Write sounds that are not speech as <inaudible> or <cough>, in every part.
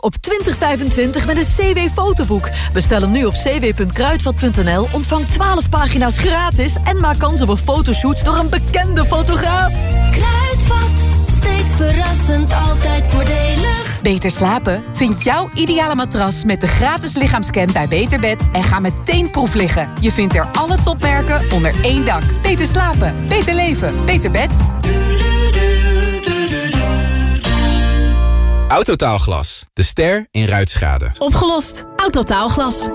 op 2025 met een CW-fotoboek. Bestel hem nu op cw.kruidvat.nl, ontvang 12 pagina's gratis... en maak kans op een fotoshoot door een bekende fotograaf. Kruidvat, steeds verrassend, altijd voordelig. Beter slapen? Vind jouw ideale matras met de gratis lichaamscan bij Beterbed... en ga meteen proef liggen. Je vindt er alle topmerken onder één dak. Beter slapen, beter leven, beter bed. Autotaalglas, de ster in ruitschade. Opgelost. Autotaalglas.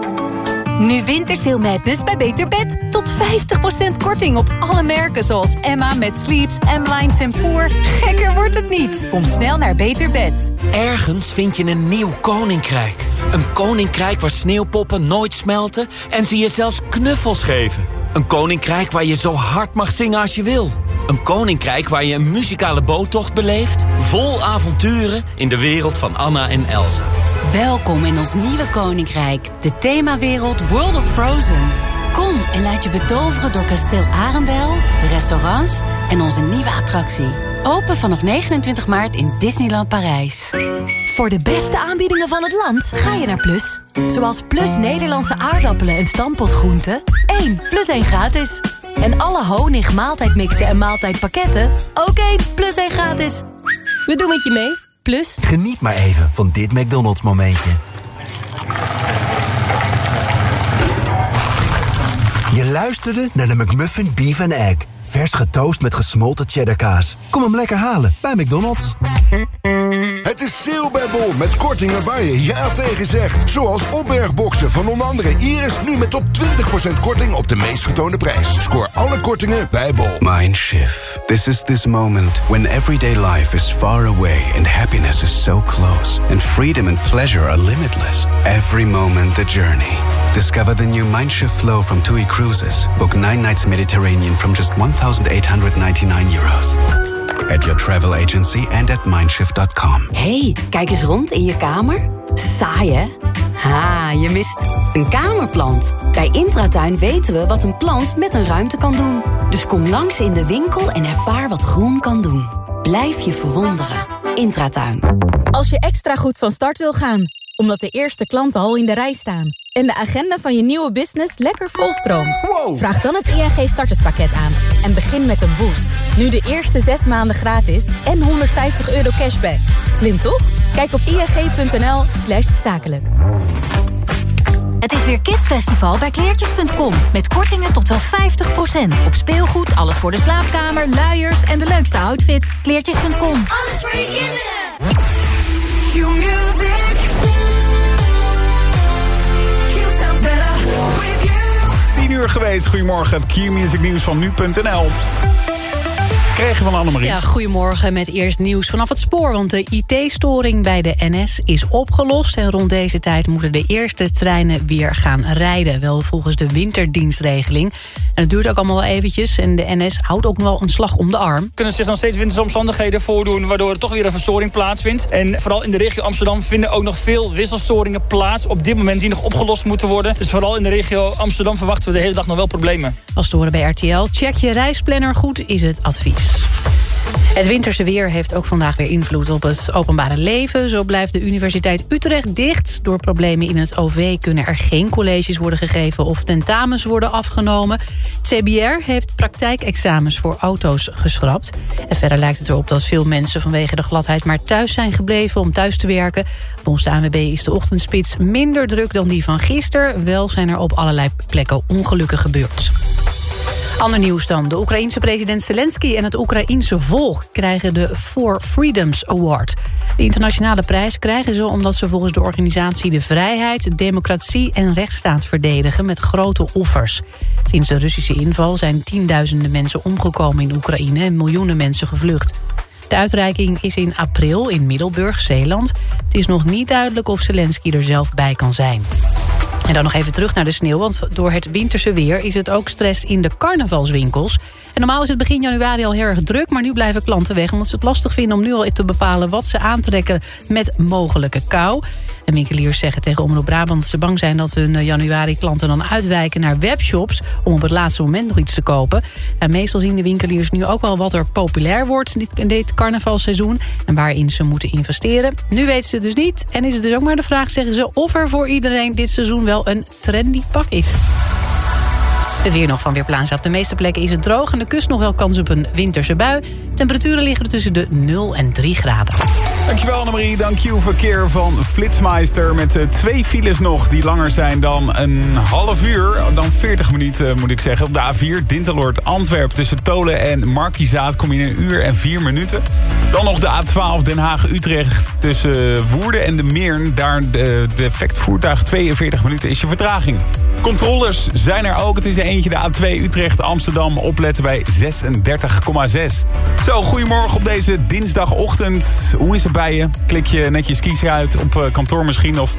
Nu Wintersail Madness bij Beter Bed. Tot 50% korting op alle merken zoals Emma met Sleeps, M-Line Tempoor. Gekker wordt het niet. Kom snel naar Beter Bed. Ergens vind je een nieuw koninkrijk. Een koninkrijk waar sneeuwpoppen nooit smelten en ze je zelfs knuffels geven. Een koninkrijk waar je zo hard mag zingen als je wil. Een koninkrijk waar je een muzikale boottocht beleeft... vol avonturen in de wereld van Anna en Elsa. Welkom in ons nieuwe koninkrijk, de themawereld World of Frozen. Kom en laat je betoveren door kasteel Arendel, de restaurants en onze nieuwe attractie. Open vanaf 29 maart in Disneyland Parijs. Voor de beste aanbiedingen van het land ga je naar Plus. Zoals Plus Nederlandse aardappelen en stampotgroenten. 1 plus 1 gratis. En alle honig, maaltijdmixen en maaltijdpakketten. Ook 1 plus 1 gratis. We doen het je mee. Plus... Geniet maar even van dit McDonald's momentje. Je luisterde naar de McMuffin Beef and Egg. Vers getoast met gesmolten cheddarkaas. Kom hem lekker halen bij McDonald's. Het is sale bij Bol met kortingen waar je ja tegen zegt. Zoals opbergboxen van onder andere Iris nu met tot 20% korting op de meest getoonde prijs. Scoor alle kortingen bij Bol. Mindshift. This is this moment when everyday life is far away and happiness is so close. And freedom and pleasure are limitless. Every moment the journey. Discover the new Mindshift flow from TUI Cruises. Book nine nights Mediterranean from just 1,899 euros. At your travel agency and at mindshift.com. hey, kijk eens rond in je kamer. Saai, hè? Ha, je mist een kamerplant. Bij Intratuin weten we wat een plant met een ruimte kan doen. Dus kom langs in de winkel en ervaar wat groen kan doen. Blijf je verwonderen. Intratuin. Als je extra goed van start wil gaan, omdat de eerste klanten al in de rij staan... en de agenda van je nieuwe business lekker volstroomt... vraag dan het ING starterspakket aan en begin met een boost. Nu de eerste zes maanden gratis en 150 euro cashback. Slim toch? Kijk op ing.nl slash zakelijk. Het is weer Kidsfestival bij kleertjes.com. Met kortingen tot wel 50%. Op speelgoed, alles voor de slaapkamer, luiers en de leukste outfits. Kleertjes.com. Alles voor je kinderen. Uur geweest. Goedemorgen, het Q-music nieuws van nu.nl. Je van Annemarie. Ja, goedemorgen met eerst nieuws vanaf het spoor. Want de IT-storing bij de NS is opgelost. En rond deze tijd moeten de eerste treinen weer gaan rijden. Wel volgens de winterdienstregeling. En het duurt ook allemaal wel eventjes. En de NS houdt ook nog wel een slag om de arm. kunnen zich dan steeds winterse omstandigheden voordoen... waardoor er toch weer een verstoring plaatsvindt. En vooral in de regio Amsterdam vinden ook nog veel wisselstoringen plaats... op dit moment die nog opgelost moeten worden. Dus vooral in de regio Amsterdam verwachten we de hele dag nog wel problemen. Als te horen bij RTL, check je reisplanner goed, is het advies. Het winterse weer heeft ook vandaag weer invloed op het openbare leven. Zo blijft de Universiteit Utrecht dicht. Door problemen in het OV kunnen er geen colleges worden gegeven... of tentamens worden afgenomen. CBR heeft praktijkexamens voor auto's geschrapt. En verder lijkt het erop dat veel mensen vanwege de gladheid... maar thuis zijn gebleven om thuis te werken. Volgens de ANWB is de ochtendspits minder druk dan die van gisteren. Wel zijn er op allerlei plekken ongelukken gebeurd. Ander nieuws dan. De Oekraïense president Zelensky en het Oekraïense volk... krijgen de Four Freedoms Award. De internationale prijs krijgen ze omdat ze volgens de organisatie... de vrijheid, democratie en rechtsstaat verdedigen met grote offers. Sinds de Russische inval zijn tienduizenden mensen omgekomen in Oekraïne... en miljoenen mensen gevlucht. De uitreiking is in april in Middelburg, Zeeland. Het is nog niet duidelijk of Zelensky er zelf bij kan zijn. En dan nog even terug naar de sneeuw, want door het winterse weer... is het ook stress in de carnavalswinkels. Normaal is het begin januari al heel erg druk... maar nu blijven klanten weg omdat ze het lastig vinden om nu al te bepalen... wat ze aantrekken met mogelijke kou. En winkeliers zeggen tegen Omroep Brabant dat ze bang zijn... dat hun eh, januari-klanten dan uitwijken naar webshops... om op het laatste moment nog iets te kopen. En meestal zien de winkeliers nu ook wel wat er populair wordt... in dit carnavalseizoen en waarin ze moeten investeren. Nu weten ze dus niet. En is het dus ook maar de vraag, zeggen ze... of er voor iedereen dit seizoen wel een trendy pak is. Het weer nog van Weerplaza. Op de meeste plekken is het droog... en de kust nog wel kans op een winterse bui. Temperaturen liggen er tussen de 0 en 3 graden. Dankjewel Annemarie. Dank you verkeer van Flitsmeister. Met uh, twee files nog die langer zijn dan een half uur. Dan 40 minuten moet ik zeggen. Op de A4 Dinteloord Antwerp tussen Tolen en Markizaat kom je in een uur en vier minuten. Dan nog de A12 Den Haag Utrecht tussen Woerden en de Meern. Daar de defect voertuig 42 minuten is je vertraging. Controllers zijn er ook. Het is er eentje de A2 Utrecht Amsterdam. Opletten bij 36,6. Zo, goedemorgen op deze dinsdagochtend. Hoe is het bij je? Klik je netjes kiezen uit op uh, kantoor misschien of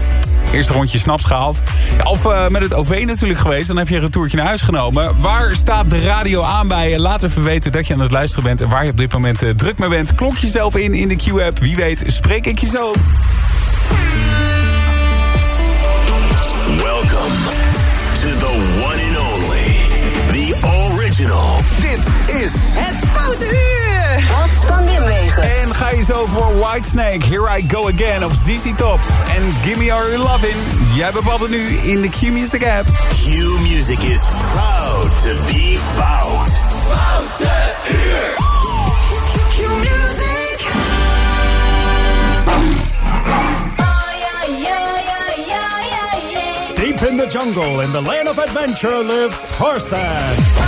eerst een rondje snaps gehaald. Of uh, met het OV natuurlijk geweest, dan heb je een retourtje naar huis genomen. Waar staat de radio aan bij je? Laat even weten dat je aan het luisteren bent en waar je op dit moment uh, druk mee bent. Klok jezelf in in de Q-app. Wie weet spreek ik je zo. Original. Dit is Het Foute Uur. Bas van Nimwegen. En ga je zo voor Whitesnake, Here I Go Again of ZZ Top. En Gimme All Your Lovin'. Jij bepaalt het nu in de Q-Music app. Q Music is proud to be fout. Foute Uur. Q Music. Deep in the jungle, in the land of adventure, lives Tarzan.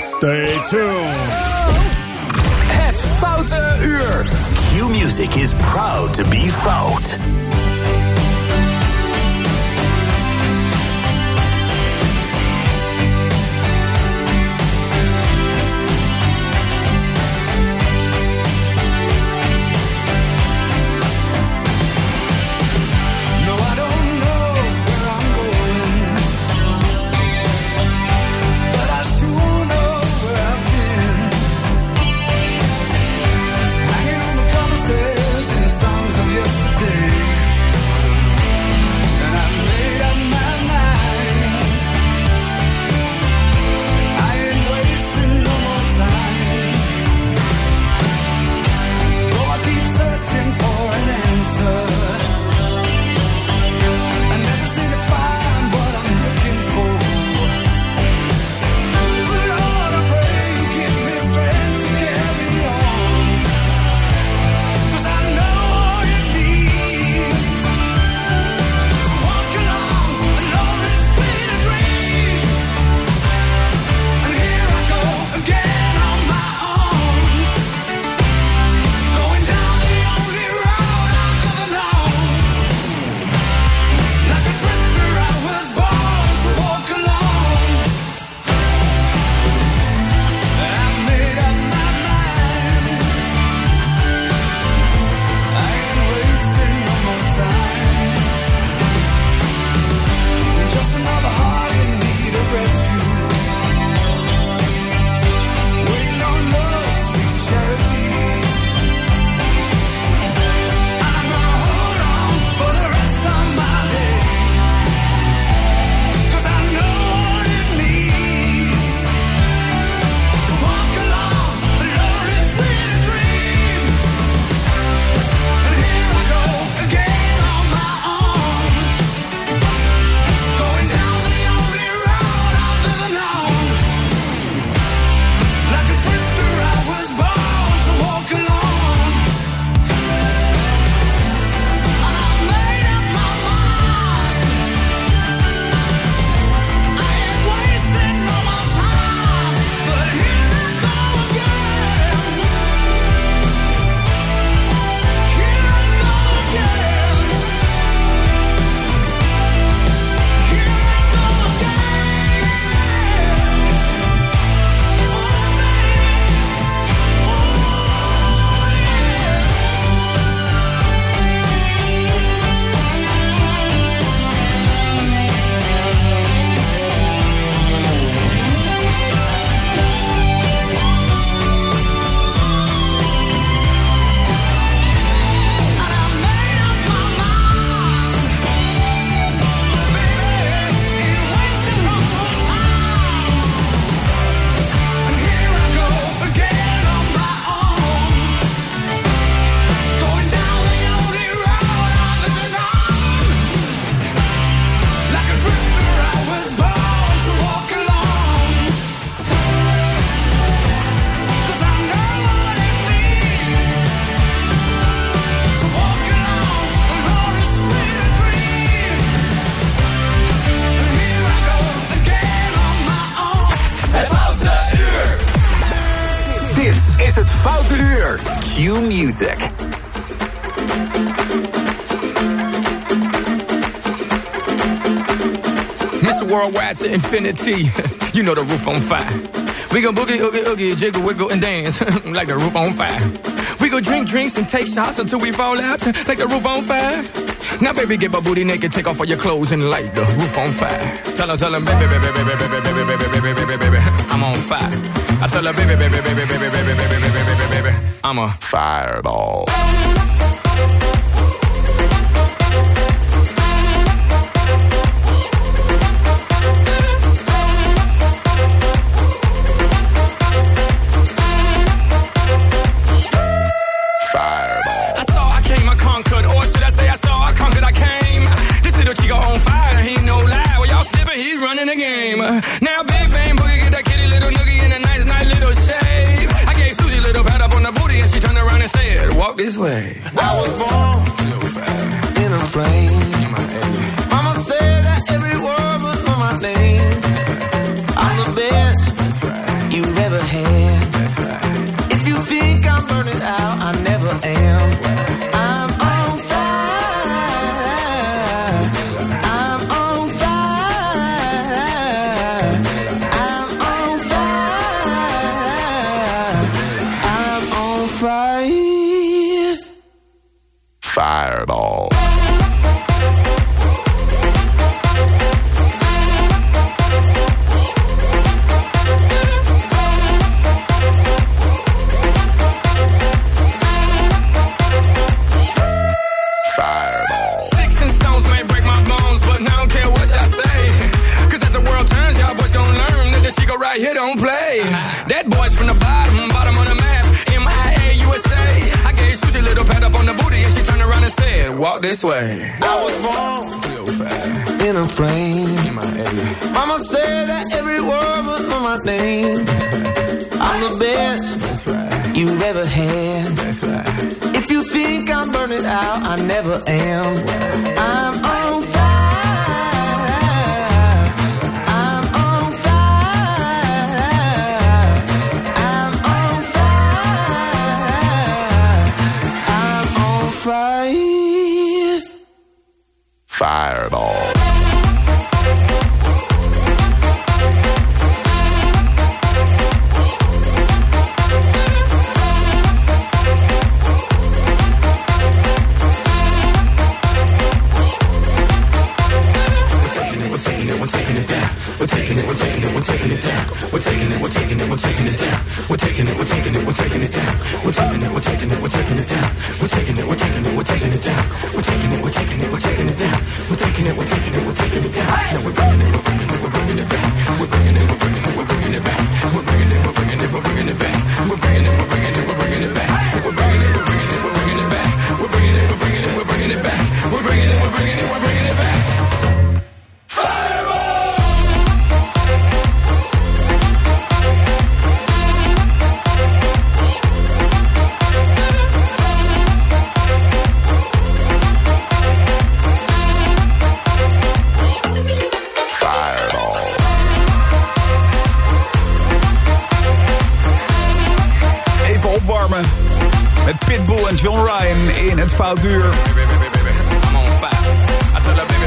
Stay tuned. Het Foute Uur. Q Music is proud to be fout. Kids is het Foute Uur. Q Music. Mr. Worldwide to infinity. you know the roof on fire. We gon' boogie, oogie, oogie, jiggle, wiggle, and dance like the roof on fire. We gon' drink drinks and take shots until we fall out like the roof on fire. Now, baby, get my booty naked, take off all your clothes and light the roof on fire. Tell 'em, tell 'em, baby, baby, baby, baby, baby, baby, baby, baby, baby. I'm on fire. I tell her, baby, baby, baby, baby, baby, baby, baby, baby, baby, baby, baby, I'm a fireball. Right here don't play. That boy's from the bottom, bottom of the map. MIA USA. I gave Susie a little pat up on the booty and she turned around and said, Walk this way. I was born in a plane. Mama said that every word was on my name. I'm the best you've ever had. If you think I'm burning out, I never am. I'm met Pitbull en John Ryan in het foutuur. I'm on. I tell baby, baby, baby, baby,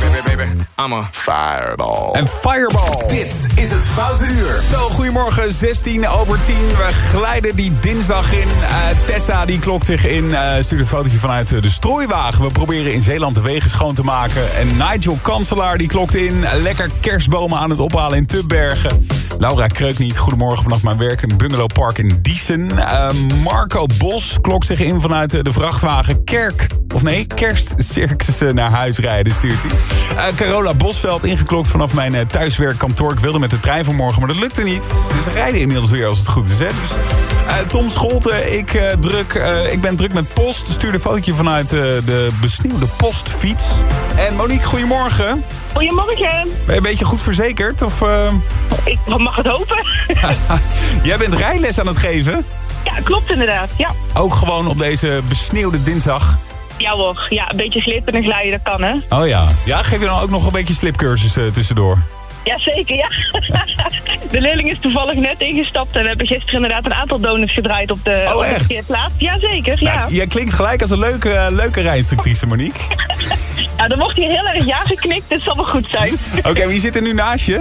baby. I'm a fireball. En Fireball. Dit is het Foute Uur. Zo, goedemorgen, 16 over 10. We glijden die dinsdag in. Eh, Tessa die klokt zich in. eh stuurt een fotootje vanuit eh, de strooiwagen. We proberen in Zeeland de wegen schoon te maken. En Nigel Kanselaar die klokt in. Lekker kerstbomen aan het ophalen in Tubbergen. Laura Kreukniet, goedemorgen vanaf mijn werk in Bungalow Park in Diesen. Marco Bos klokt zich in vanuit de vrachtwagen Kerk. Of nee, kerstcircus naar huis rijden stuurt hij. Eh, Carola Bosveld ingeklokt vanaf mijn eh, thuiswerkkantoor. Ik wilde met de trein vanmorgen, maar dat lukte niet. Ze rijden inmiddels weer als het goed is. Hè? Dus, eh, Tom Scholte, ik, druk, ik ben druk met post. Stuur een fotootje vanuit de besneeuwde postfiets. En Monique, goedemorgen. Goedemorgen. Ben je een beetje goed verzekerd? Of, Ik mag het hopen. <laughs> Jij bent rijles aan het geven? ja, klopt inderdaad. Ja. Ook gewoon op deze besneeuwde dinsdag. Ja hoor. Ja, een beetje glippen en glijden, dat kan hè. Oh ja. Ja, geef je dan ook nog een beetje slipcursus eh, tussendoor? Jazeker, ja. <laughs> De leerling is toevallig net ingestapt en we hebben gisteren inderdaad een aantal donuts gedraaid op de, Oh, op de. Jazeker, ja. Jij klinkt gelijk als een leuke, eh, leuke rijinstructrice, Monique. <laughs> Ja, dan wordt hier heel erg ja geknikt, dit zal wel goed zijn. <laughs> Oké, wie zit er nu naast je?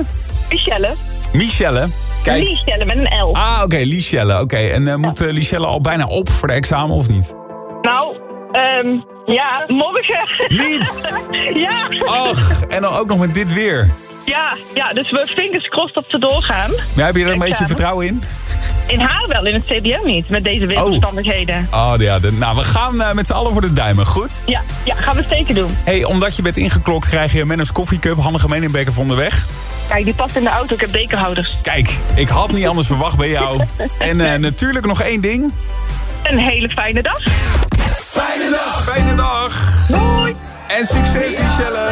Michelle. Michelle. Kijk. Michelle met een L. Ah, oké, Lichelle. Oké, en eh, moet uh, Lichelle al bijna op voor de examen of niet? Nou, ehm ja, morgen. Niet? <laughs> ja. Ach, en dan ook nog met dit weer. Ja, ja, dus we fingers crossed dat ze doorgaan. Ja, heb je er een beetje vertrouwen in? In haar wel, in het CBM niet, met deze weersomstandigheden. Oh ja, de, nou, we gaan eh, met z'n allen voor de duimen, goed? Ja, ja, gaan we zeker doen. hey, omdat je bent ingeklokt krijg je Menno's koffiecup, handige meeningbeker van de weg. Kijk, die past in de auto, ik heb bekerhouders. Kijk, ik had niet anders verwacht bij jou. <laughs> En eh, natuurlijk nog één ding. Een hele fijne dag. Fijne dag. Fijne dag. Doei. En succes, Michelle.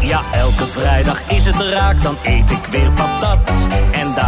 Ja, elke vrijdag is het raak, dan eet ik weer patat.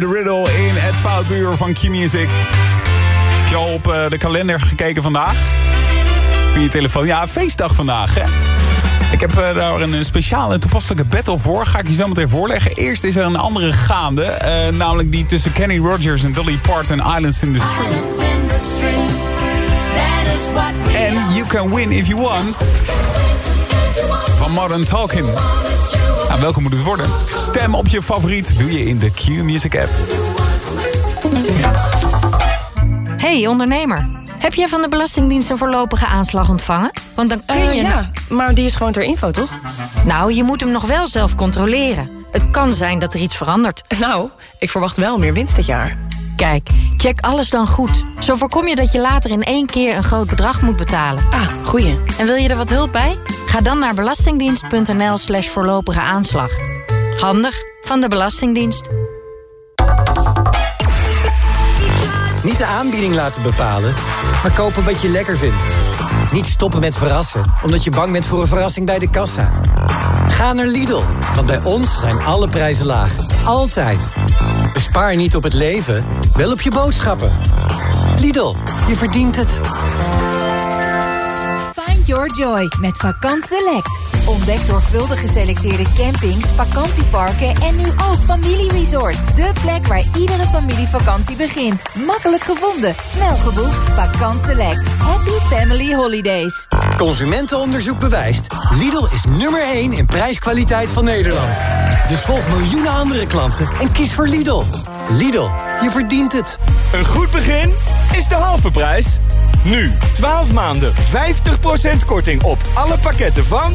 en The Riddle in het foute uur van Q-Music. Heb je al op eh, de kalender gekeken vandaag? Via je telefoon. Ja, feestdag vandaag, hè? Ik heb eh, daar een speciale en toepasselijke battle voor. Ga ik je zo meteen voorleggen. Eerst is er een andere gaande. eh, namelijk die tussen Kenny Rogers en Dolly Parton, Islands in the Stream. En You Can Win If You Want. Van Modern Talking. Nou, welke moet het worden? Stem op je favoriet doe je in de Q-Music app. Hey ondernemer, heb jij van de Belastingdienst een voorlopige aanslag ontvangen? Want dan kun Eh, je... ja, maar die is gewoon ter info, toch? Nou, je moet hem nog wel zelf controleren. Het kan zijn dat er iets verandert. Nou, ik verwacht wel meer winst dit jaar. Kijk, check alles dan goed. Zo voorkom je dat je later in één keer een groot bedrag moet betalen. Ah, goeie. En wil je er wat hulp bij? Ga dan naar belastingdienst.nl slash voorlopige aanslag. Handig van de Belastingdienst. Niet de aanbieding laten bepalen, maar kopen wat je lekker vindt. Niet stoppen met verrassen, omdat je bang bent voor een verrassing bij de kassa. Ga naar Lidl, want bij ons zijn alle prijzen laag. Altijd. Bespaar niet op het leven, wel op je boodschappen. Lidl, je verdient het. Your joy met Vakant Select. Ontdek zorgvuldig geselecteerde campings, vakantieparken en nu ook familieresorts. De plek waar iedere familievakantie begint. Makkelijk gevonden, snel geboekt. Vakant Select. Happy Family Holidays. Consumentenonderzoek bewijst. Lidl is nummer 1 in prijskwaliteit van Nederland. Dus volg miljoenen andere klanten en kies voor Lidl. Lidl, je verdient het. Een goed begin is de halve prijs. Nu, 12 maanden, 50% korting op alle pakketten van...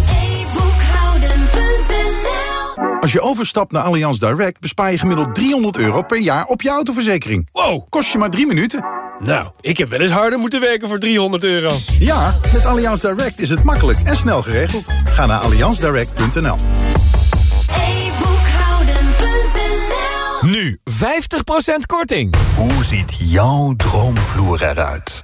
Als je overstapt naar Allianz Direct bespaar je gemiddeld 300 euro per jaar op je autoverzekering. Wow, kost je maar drie minuten. Nou, ik heb wel eens harder moeten werken voor 300 euro. Ja, met Allianz Direct is het makkelijk en snel geregeld. Ga naar allianzdirect.nl. Nu 50% korting. Hoe ziet jouw droomvloer eruit?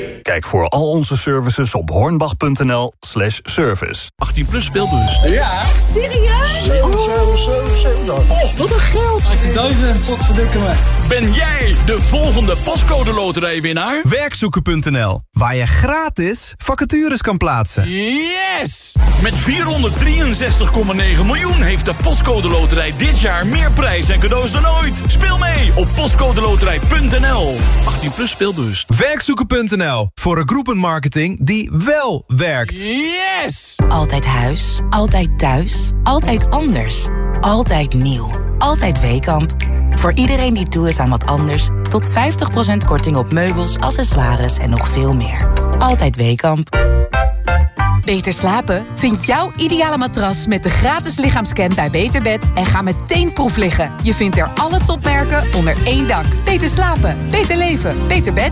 Kijk voor al onze services op hornbach.nl slash service. 18 plus speelbus. Ja. Echt serieus? 7, 7, 7, 7. Oh, wat een geld. 18.000. Wat verdikken me. Ben jij de volgende pascode loterijwinnaar? Werkzoeken.nl, waar je gratis vacatures kan plaatsen. Yes! Met 463,9 miljoen heeft de Postcode Loterij dit jaar meer prijs en cadeaus dan ooit. Speel mee op postcodeloterij.nl. 18 plus speelbus. Werkzoeken.nl, voor een groepenmarketing die wel werkt. Yes! Altijd huis, altijd thuis, altijd anders. Altijd nieuw, altijd Weekamp. Voor iedereen die toe is aan wat anders... tot 50% korting op meubels, accessoires en nog veel meer. Altijd Weekamp. Beter slapen? Vind jouw ideale matras met de gratis lichaamscan bij Beterbed en ga meteen proef liggen. Je vindt er alle topmerken onder één dak. Beter slapen, beter leven, beter bed.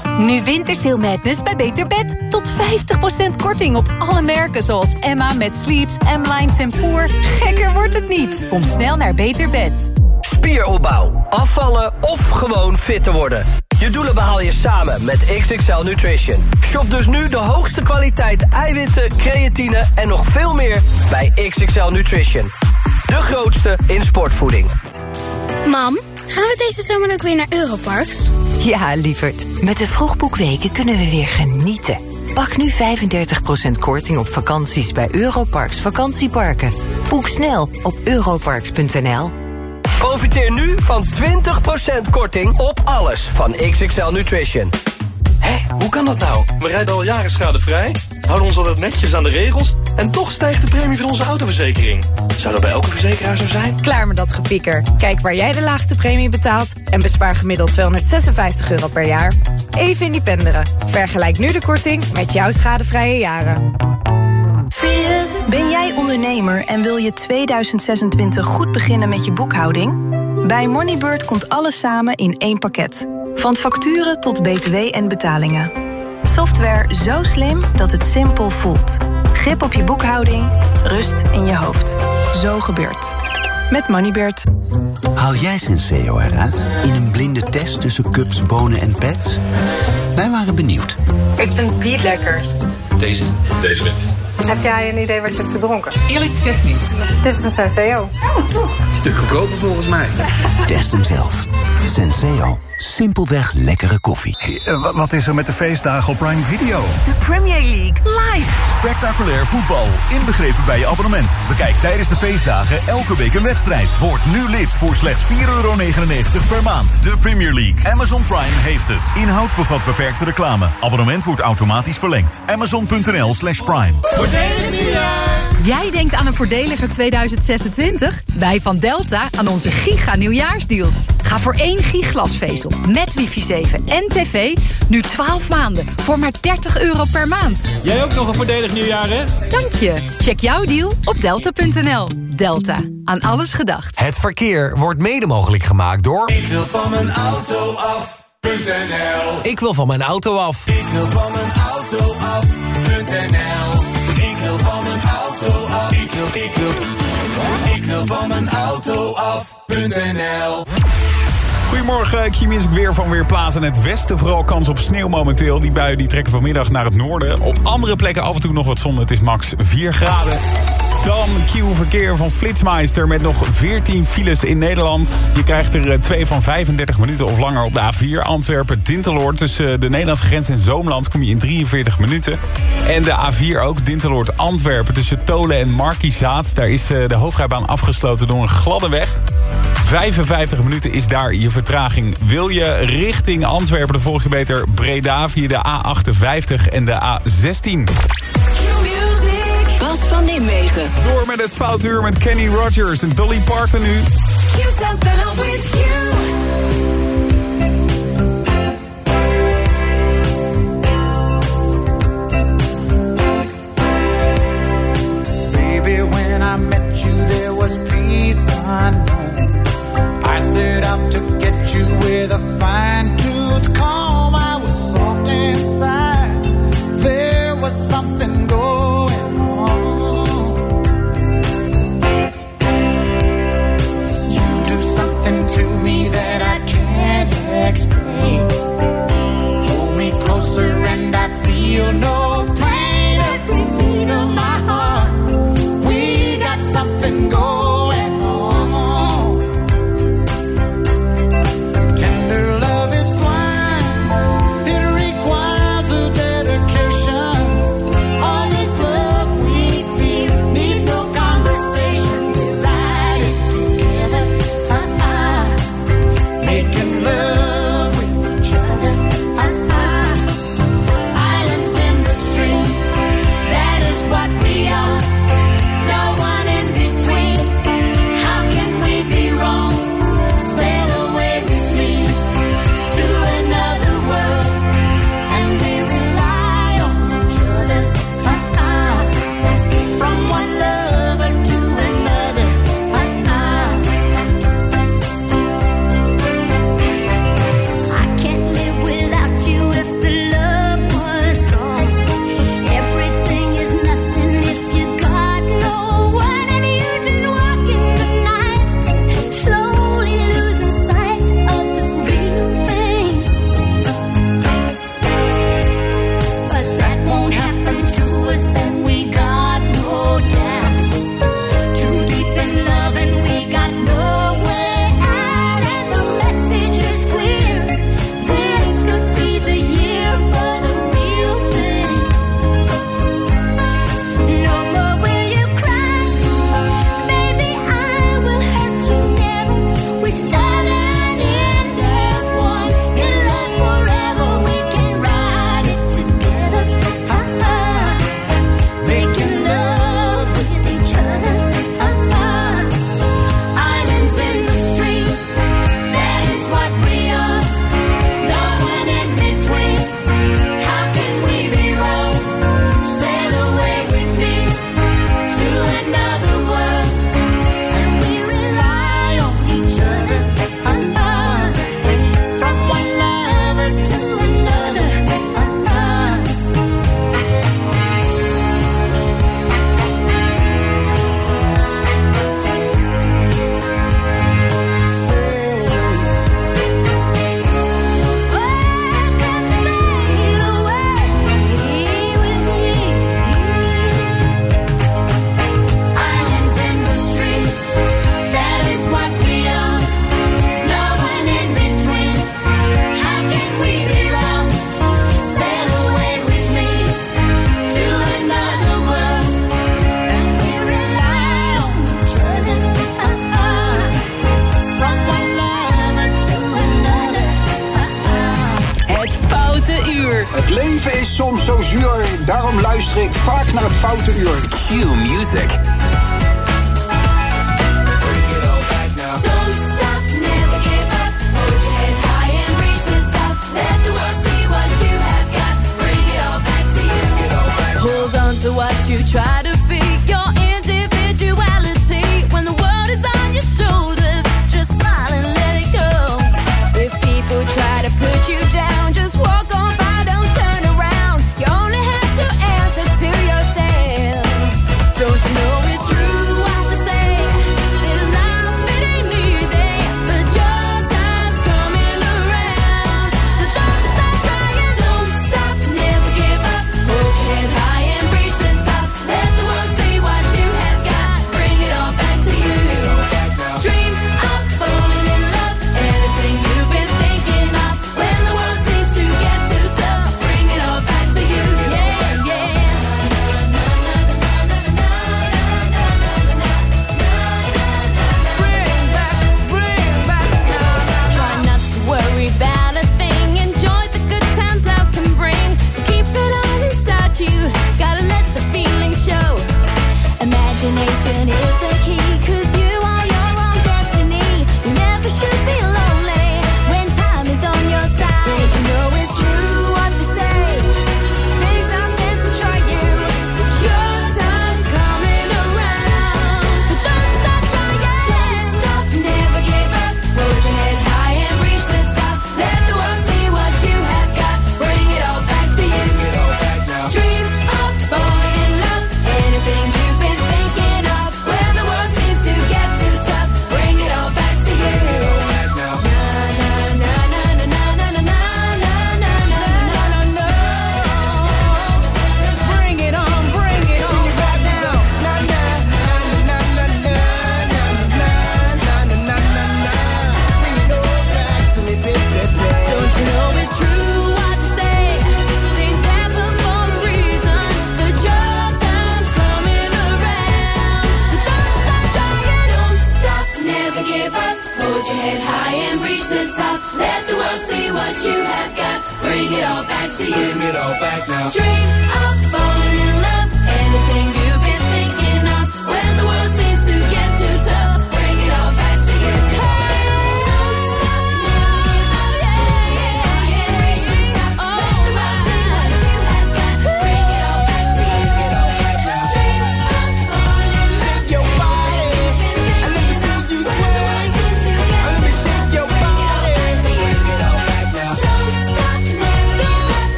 Nu Wintersail Madness bij Beter Bed. Tot 50% korting op alle merken zoals Emma met Sleeps, M-Line Tempoor. Gekker wordt het niet. Kom snel naar Beter Bed. Spieropbouw, afvallen of gewoon fit te worden. Je doelen behaal je samen met XXL Nutrition. Shop dus nu de hoogste kwaliteit eiwitten, creatine en nog veel meer bij XXL Nutrition. De grootste in sportvoeding. Mam, gaan we deze zomer ook weer naar Europarks? Ja, lieverd. Met de vroegboekweken kunnen we weer genieten. Pak nu 35% korting op vakanties bij Europarks vakantieparken. Boek snel op europarks.nl. Profiteer nu van 20% korting op alles van XXL Nutrition. Hé, hoe kan dat nou? We rijden al jaren schadevrij, houden ons altijd netjes aan de regels... En toch stijgt de premie van onze autoverzekering. Zou dat bij elke verzekeraar zo zijn? Klaar met dat gepieker. Kijk waar jij de laagste premie betaalt en bespaar gemiddeld 256 euro per jaar. Even independeren. Vergelijk nu de korting met jouw schadevrije jaren. Ben jij ondernemer en wil je 2026 goed beginnen met je boekhouding? Bij Moneybird komt alles samen in één pakket. Van facturen tot btw en betalingen. Software zo slim dat het simpel voelt. Grip op je boekhouding, rust in je hoofd. Zo gebeurt. Met Moneybird. Haal jij Senseo eruit in een blinde test tussen cups, bonen en pets? Wij waren benieuwd. Ik vind die het lekkerst. Deze? Deze wit. Heb jij een idee wat je hebt gedronken? Eerlijk gezegd niet. Dit is een Senseo. Oh, toch? Stuk goedkoper volgens mij. Test hem zelf. Senseo. Simpelweg lekkere koffie. Eh, wat is er met de feestdagen op Prime Video? De Premier League live. Spectaculair voetbal, inbegrepen bij je abonnement. Bekijk tijdens de feestdagen elke week een wedstrijd. Word nu lid voor slechts 4,99 per maand. De Premier League. Amazon Prime heeft het. Inhoud bevat beperkte reclame. Abonnement wordt automatisch verlengd. Amazon.nl slash prime. Voordelig nieuwjaar! Jij denkt aan een voordeliger 2026? Wij van Delta aan onze giga nieuwjaarsdeals. Ga voor één giglasvezel met wifi 7 en tv nu 12 maanden voor maar 30 euro per maand. Jij ook nog een voordelig nieuwjaar, hè? Dank je. Check jouw deal op delta.nl. Delta. Aan alles gedacht. Het verkeer wordt mede mogelijk gemaakt door... Ik wil van mijn auto af.nl Ik wil van mijn auto af. Ik wil van mijn auto af.nl Ik wil van mijn auto af. Ik wil, ik wil, ik wil van mijn auto af.nl Goedemorgen, Q-Music weer van Weerplaza. In het westen vooral kans op sneeuw momenteel. Die buien die trekken vanmiddag naar het noorden. Op andere plekken af en toe nog wat zon. Het is max 4 graden. Dan Q-verkeer van Flitsmeister met nog 14 files in Nederland. Je krijgt er eh, twee van 35 minuten of langer op de A4. Antwerpen-Dinteloord tussen de Nederlandse grens en Zoomland kom je in 43 minuten. En de A4 ook Dinteloord-Antwerpen tussen Tolen en Markizaat. Daar is eh, de hoofdrijbaan afgesloten door een gladde weg. 55 minuten is daar je vertraging. Wil je richting Antwerpen, dan volg je beter Breda via de A58 en de A16. Bas van Nimwegen. Door met het foutuur met Kenny Rogers en Dolly Parton nu. You sounds better with you. Baby, when I met you, there was peace unknown. I set out to get you with a fine tooth comb. I was soft inside. There was something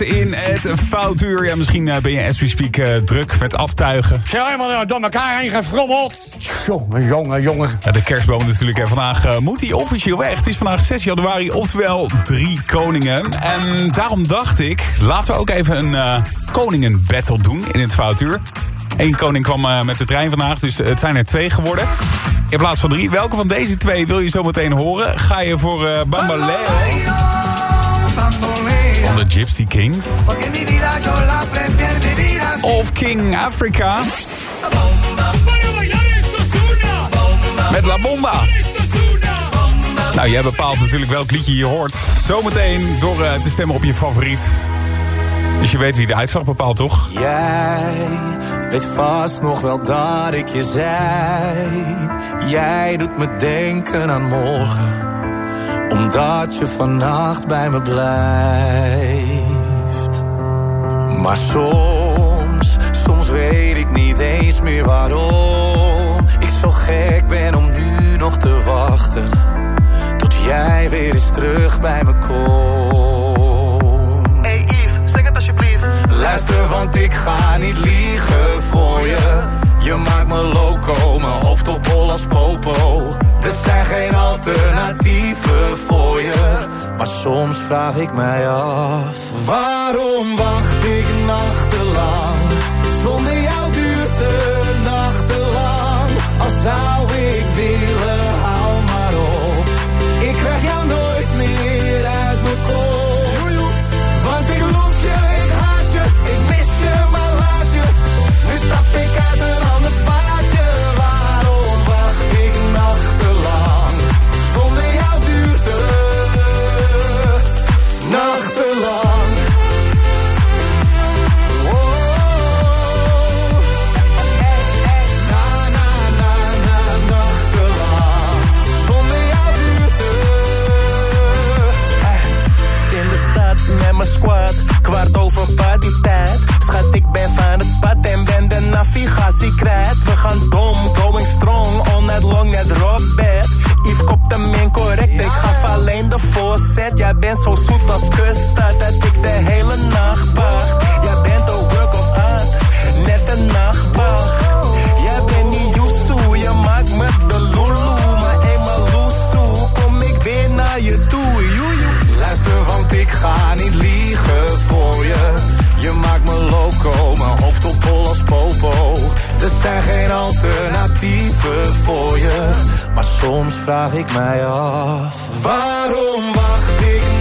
In het foutuur. Ja, misschien eh, ben je as we speak eh, druk met aftuigen. Zeg helemaal nou door elkaar heen gefrommeld. Jongen, jongen, jongen. Ja, de kerstboom natuurlijk. En vandaag eh, moet hij officieel weg. Het is vandaag 6 januari, oftewel drie koningen. En daarom dacht ik, laten we ook even een koningen-battle doen in het foutuur. Eén koning kwam met de trein vandaag, dus het zijn er twee geworden. In plaats van drie. Welke van deze twee wil je zo meteen horen? Ga je voor eh Bambaleo Gypsy Kings? Of King Africa met La Bomba? Nou, jij bepaalt natuurlijk welk liedje je hoort. Zometeen door eh, te stemmen op je favoriet. Dus je weet wie de uitslag bepaalt, toch? Jij weet vast nog wel dat ik je zei. Jij doet me denken aan morgen. Omdat je vannacht bij me blijft. Maar soms, soms weet ik niet eens meer waarom. Ik zo gek ben om nu nog te wachten. Tot jij weer eens terug bij me komt. Hey Yves, zeg het alsjeblieft. Luister, want ik ga niet liegen voor je. Je maakt me loco, mijn hoofd op hol als popo. Er zijn geen alternatieven soms vraag ik mij af. Waarom wacht ik nachtenlang? Zonder jou duurt de nachtenlang. Al zou Kwart over partytijd. Schat, ik ben van het pad en ben de navigatie kwijt. We gaan dom, going strong, all night long, net bed. Yves kopt hem in correct, ik gaf alleen de voorzet. Jij bent zo zoet als kuststad, dat ik de hele nacht wacht. Jij bent een work of art, net een nachtwacht. Me loco, mijn hoofd op hol als popo. Er zijn geen alternatieven voor je. Maar soms vraag ik mij af. Waarom wacht ik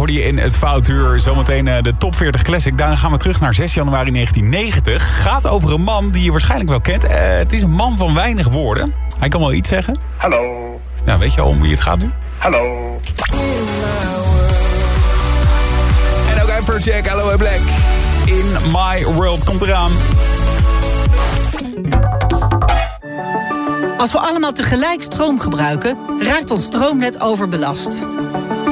hoorde je in het Foutuur. Zometeen eh, de Top 40 Classic. Daarna gaan we terug naar 6 januari 1990. Gaat over een man die je waarschijnlijk wel kent. Eh, het is een man van weinig woorden. Hij kan wel iets zeggen. Hallo. Nou, weet je al om wie het gaat nu? Hallo. En ook Afrojack, Hallo Black. In My World komt eraan. Als we allemaal tegelijk stroom gebruiken, raakt ons stroomnet overbelast.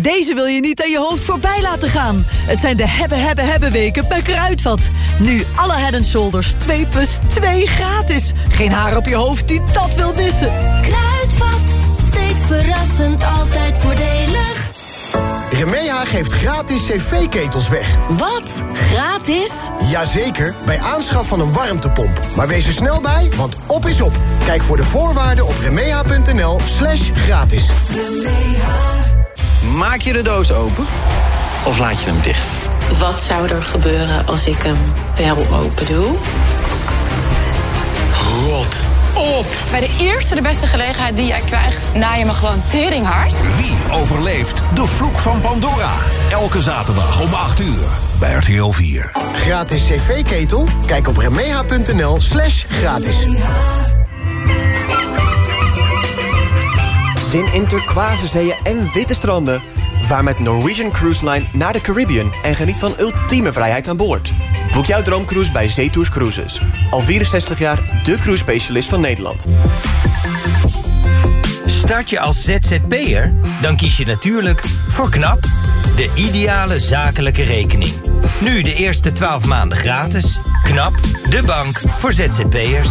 Deze wil je niet aan je hoofd voorbij laten gaan. Het zijn de hebben, hebben, hebben weken bij Kruidvat. Nu alle Head Shoulders 2 plus 2 gratis. Geen haar op je hoofd die dat wil missen. Kruidvat, steeds verrassend, altijd voordelig. Remeha geeft gratis cv-ketels weg. Wat? Gratis? Jazeker, bij aanschaf van een warmtepomp. Maar wees er snel bij, want op is op. Kijk voor de voorwaarden op remeha.nl slash gratis. Maak je de doos open of laat je hem dicht? Wat zou er gebeuren als ik hem wel open doe? Rot op! Bij de eerste de beste gelegenheid die jij krijgt, naai je me gewoon teringhard. Wie overleeft de vloek van Pandora? Elke zaterdag om 8 uur bij RTL 4. Gratis cv-ketel? Kijk op remeha.nl slash gratis. Zin in turquoise zeeën en witte stranden. Vaar met Norwegian Cruise Line naar de Caribbean... en geniet van ultieme vrijheid aan boord. Boek jouw droomcruise bij Zetours Cruises. Al 64 jaar de cruise specialist van Nederland. Start je als ZZP'er? Dan kies je natuurlijk voor KNAP, de ideale zakelijke rekening. Nu de eerste 12 maanden gratis. KNAP, de bank voor ZZP'ers.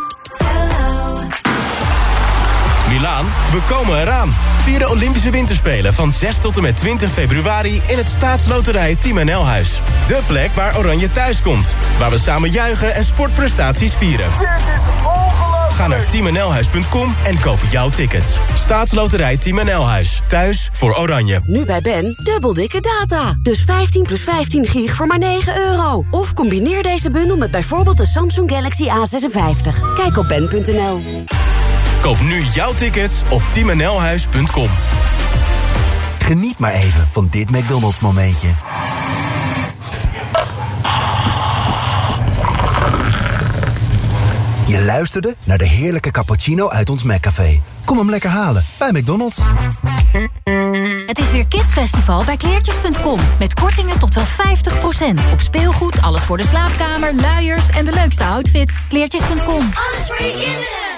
Milaan, we komen eraan. Vier de Olympische Winterspelen van 6 tot en met 20 februari... in het staatsloterij Team NL Huis. De plek waar Oranje thuis komt. Waar we samen juichen en sportprestaties vieren. Dit is ongelooflijk! Ga naar teamnlhuis.com en koop jouw tickets. Staatsloterij Team NL Huis. Thuis voor Oranje. Nu bij Ben, dubbel dikke data. Dus 15 plus 15 gig voor maar 9 euro. Of combineer deze bundel met bijvoorbeeld de Samsung Galaxy A56. Kijk op ben.nl. Koop nu jouw tickets op teamnlhuis.com. Geniet maar even van dit McDonald's momentje. Je luisterde naar de heerlijke cappuccino uit ons McCafé. Kom hem lekker halen bij McDonald's. Het is weer Kidsfestival bij kleertjes.com. Met kortingen tot wel 50%. Op speelgoed, alles voor de slaapkamer, luiers en de leukste outfits. Kleertjes.com. Alles voor je kinderen.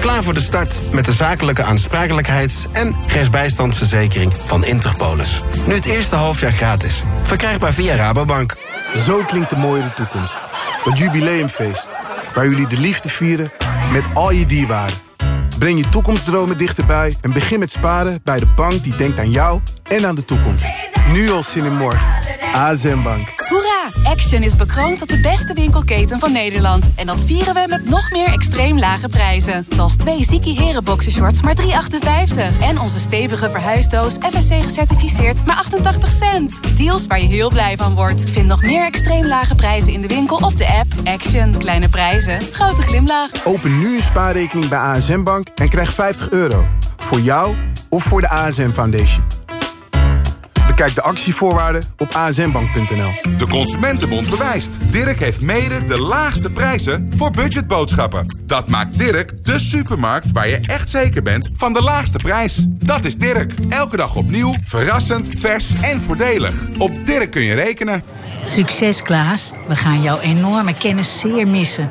Klaar voor de start met de zakelijke aansprakelijkheids- en rechtsbijstandsverzekering van Interpolis. Nu het eerste halfjaar gratis. Verkrijgbaar via Rabobank. Zo klinkt de mooie toekomst. Dat jubileumfeest. Waar jullie de liefde vieren met al je dierbaren. Breng je toekomstdromen dichterbij en begin met sparen bij de bank die denkt aan jou en aan de toekomst. Nu al zin in morgen. ASM Bank. Hoera! Action is bekroond tot de beste winkelketen van Nederland. En dat vieren we met nog meer extreem lage prijzen. Zoals twee Ziki Heren boxershorts maar 3,58. En onze stevige verhuisdoos FSC gecertificeerd maar 88 cent. Deals waar je heel blij van wordt. Vind nog meer extreem lage prijzen in de winkel of de app. Action. Kleine prijzen. Grote glimlach. Open nu een spaarrekening bij ASM Bank en krijg 50 euro. Voor jou of voor de ASM Foundation. Bekijk de actievoorwaarden op asmbank.nl. De Consumentenbond bewijst. Dirk heeft mede de laagste prijzen voor budgetboodschappen. Dat maakt Dirk de supermarkt waar je echt zeker bent van de laagste prijs. Dat is Dirk. Elke dag opnieuw, verrassend, vers en voordelig. Op Dirk kun je rekenen. Succes Klaas, we gaan jouw enorme kennis zeer missen.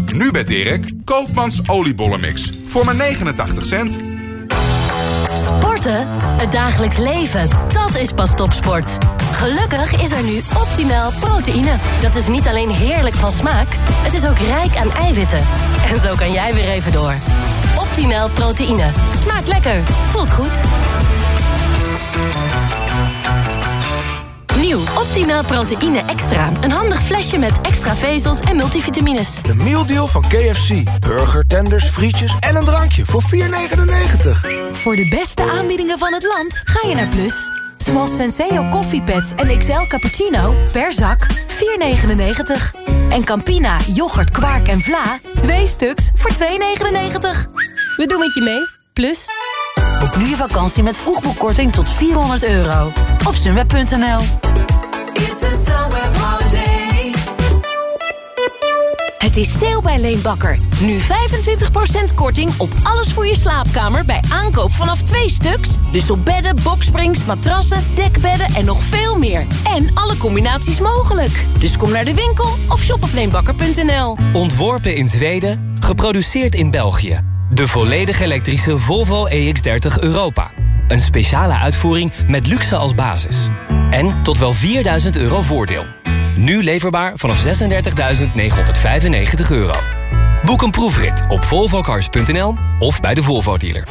Nu bij Dirk, Koopmans oliebollenmix. Voor maar 89 cent. Sporten? Het dagelijks leven. Dat is pas topsport. Gelukkig is er nu optimaal proteïne. Dat is niet alleen heerlijk van smaak, het is ook rijk aan eiwitten. En zo kan jij weer even door. Optimaal proteïne. Smaakt lekker. Voelt goed. Nieuw Optimaal Proteïne Extra. Een handig flesje met extra vezels en multivitamines. De mealdeal van KFC. Burger, tenders, frietjes en een drankje voor 4,99. Voor de beste aanbiedingen van het land ga je naar Plus. Zoals Senseo koffiepads en XL cappuccino per zak 4,99. En Campina, yoghurt, kwark en vla 2 stuks voor 2,99. We doen het je mee. Plus... Boek nu je vakantie met vroegboekkorting tot 400 euro. Op sunweb.nl Het is sale bij Leenbakker. Nu 25% korting op alles voor je slaapkamer bij aankoop vanaf twee stuks. Dus op bedden, boksprings, matrassen, dekbedden en nog veel meer. En alle combinaties mogelijk. Dus kom naar de winkel of shop op leenbakker.nl. Ontworpen in Zweden, geproduceerd in België. De volledig elektrische Volvo EX30 Europa. Een speciale uitvoering met luxe als basis. En tot wel 4000 euro voordeel. Nu leverbaar vanaf 36.995 euro. Boek een proefrit op volvocars.nl of bij de Volvo dealer.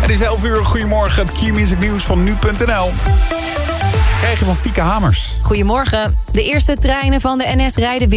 Het is 11 uur. Goedemorgen. Het Q-music nieuws van nu.nl. Krijg je van Fieke Hamers. Goedemorgen. De eerste treinen van de NS rijden weer.